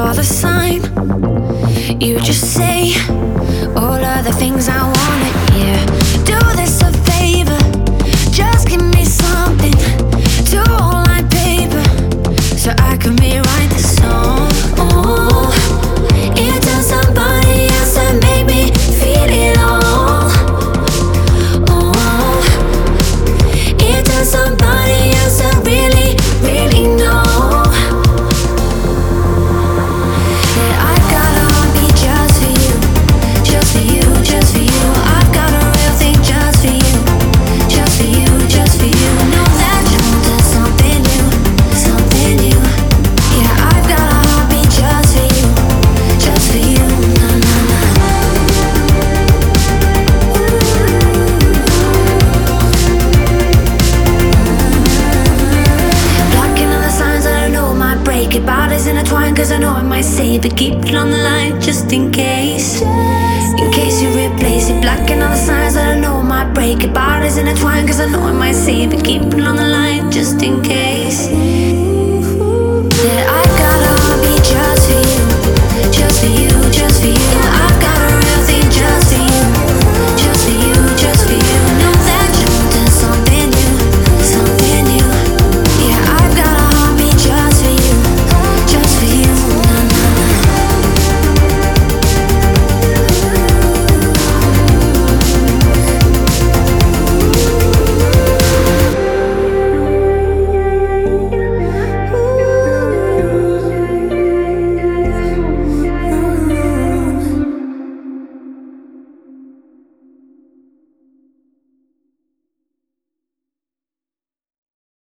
all the sign. You just say all of the things I wanna hear. Do this. Bodies intertwined, cause I know it might save it. Keep it on the line just in case. In case you replace it. Blocking all the signs that I know I might break it. Bodies intertwined, cause I know it might save it. Keep it on the line just in case.